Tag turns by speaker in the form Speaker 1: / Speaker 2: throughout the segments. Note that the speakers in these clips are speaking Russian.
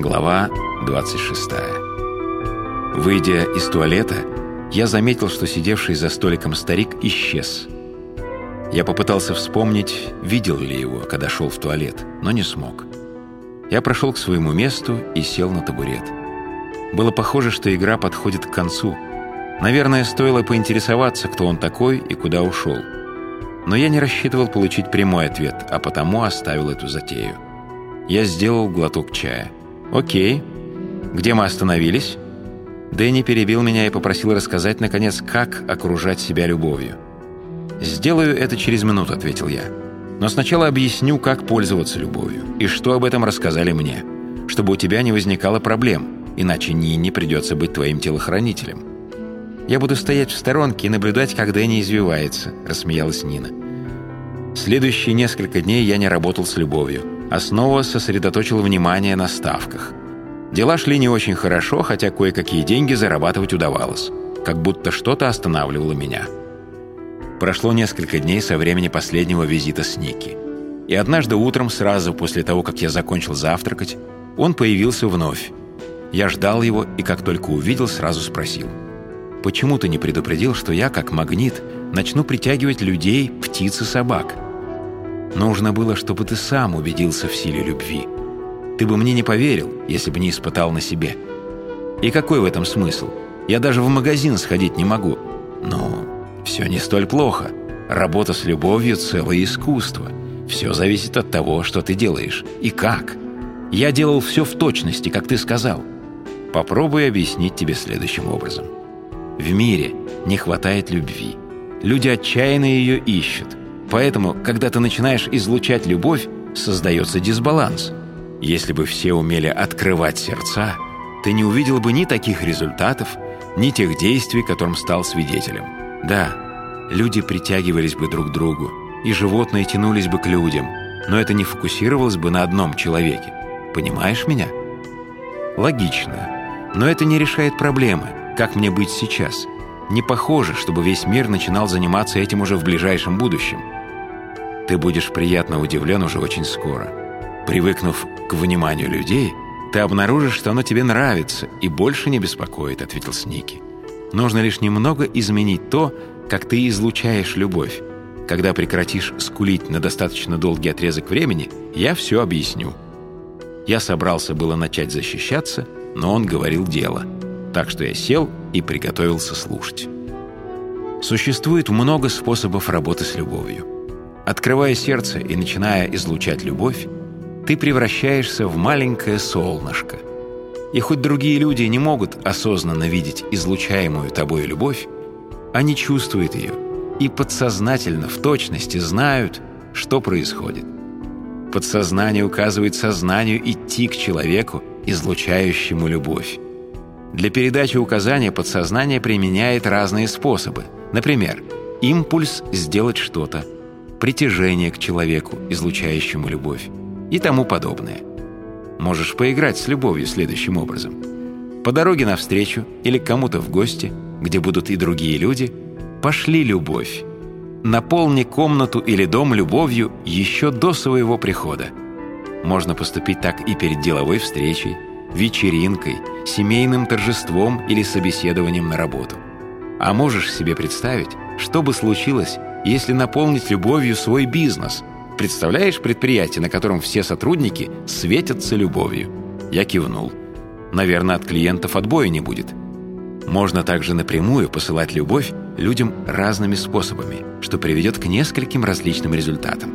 Speaker 1: Глава 26 Выйдя из туалета, я заметил, что сидевший за столиком старик исчез. Я попытался вспомнить, видел ли его, когда шел в туалет, но не смог. Я прошел к своему месту и сел на табурет. Было похоже, что игра подходит к концу. Наверное, стоило поинтересоваться, кто он такой и куда ушел. Но я не рассчитывал получить прямой ответ, а потому оставил эту затею. Я сделал глоток чая. «Окей. Где мы остановились?» Дэнни перебил меня и попросил рассказать, наконец, как окружать себя любовью. «Сделаю это через минуту», — ответил я. «Но сначала объясню, как пользоваться любовью, и что об этом рассказали мне, чтобы у тебя не возникало проблем, иначе Нине придется быть твоим телохранителем». «Я буду стоять в сторонке и наблюдать, как Дэнни извивается», — рассмеялась Нина. Следующие несколько дней я не работал с любовью, а снова сосредоточил внимание на ставках. Дела шли не очень хорошо, хотя кое-какие деньги зарабатывать удавалось, как будто что-то останавливало меня. Прошло несколько дней со времени последнего визита с Ники. И однажды утром, сразу после того, как я закончил завтракать, он появился вновь. Я ждал его и, как только увидел, сразу спросил. «Почему ты не предупредил, что я, как магнит, начну притягивать людей, птиц и собак?» Нужно было, чтобы ты сам убедился в силе любви. Ты бы мне не поверил, если бы не испытал на себе. И какой в этом смысл? Я даже в магазин сходить не могу. Но все не столь плохо. Работа с любовью – целое искусство. Все зависит от того, что ты делаешь и как. Я делал все в точности, как ты сказал. Попробую объяснить тебе следующим образом. В мире не хватает любви. Люди отчаянно ее ищут. Поэтому, когда ты начинаешь излучать любовь, создается дисбаланс. Если бы все умели открывать сердца, ты не увидел бы ни таких результатов, ни тех действий, которым стал свидетелем. Да, люди притягивались бы друг к другу, и животные тянулись бы к людям, но это не фокусировалось бы на одном человеке. Понимаешь меня? Логично. Но это не решает проблемы. Как мне быть сейчас? Не похоже, чтобы весь мир начинал заниматься этим уже в ближайшем будущем. Ты будешь приятно удивлен уже очень скоро. Привыкнув к вниманию людей, ты обнаружишь, что оно тебе нравится и больше не беспокоит, ответил Сники. Нужно лишь немного изменить то, как ты излучаешь любовь. Когда прекратишь скулить на достаточно долгий отрезок времени, я все объясню. Я собрался было начать защищаться, но он говорил дело. Так что я сел и приготовился слушать. Существует много способов работы с любовью. Открывая сердце и начиная излучать любовь, ты превращаешься в маленькое солнышко. И хоть другие люди не могут осознанно видеть излучаемую тобой любовь, они чувствуют ее и подсознательно в точности знают, что происходит. Подсознание указывает сознанию идти к человеку, излучающему любовь. Для передачи указания подсознание применяет разные способы. Например, импульс сделать что-то – притяжение к человеку, излучающему любовь и тому подобное. Можешь поиграть с любовью следующим образом. По дороге навстречу или кому-то в гости, где будут и другие люди, пошли любовь. Наполни комнату или дом любовью еще до своего прихода. Можно поступить так и перед деловой встречей, вечеринкой, семейным торжеством или собеседованием на работу. А можешь себе представить, что бы случилось, если наполнить любовью свой бизнес. Представляешь предприятие, на котором все сотрудники светятся любовью? Я кивнул. Наверное, от клиентов отбоя не будет. Можно также напрямую посылать любовь людям разными способами, что приведет к нескольким различным результатам.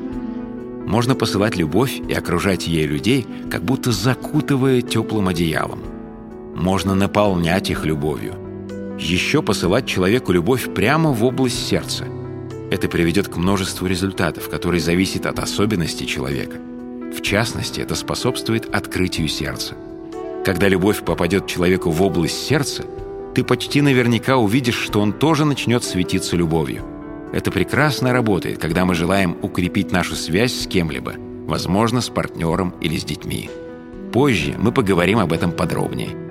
Speaker 1: Можно посылать любовь и окружать ей людей, как будто закутывая теплым одеялом. Можно наполнять их любовью. Еще посылать человеку любовь прямо в область сердца – это приведет к множеству результатов, которые зависят от особенностей человека. В частности, это способствует открытию сердца. Когда любовь попадет человеку в область сердца, ты почти наверняка увидишь, что он тоже начнет светиться любовью. Это прекрасно работает, когда мы желаем укрепить нашу связь с кем-либо, возможно, с партнером или с детьми. Позже мы поговорим об этом подробнее.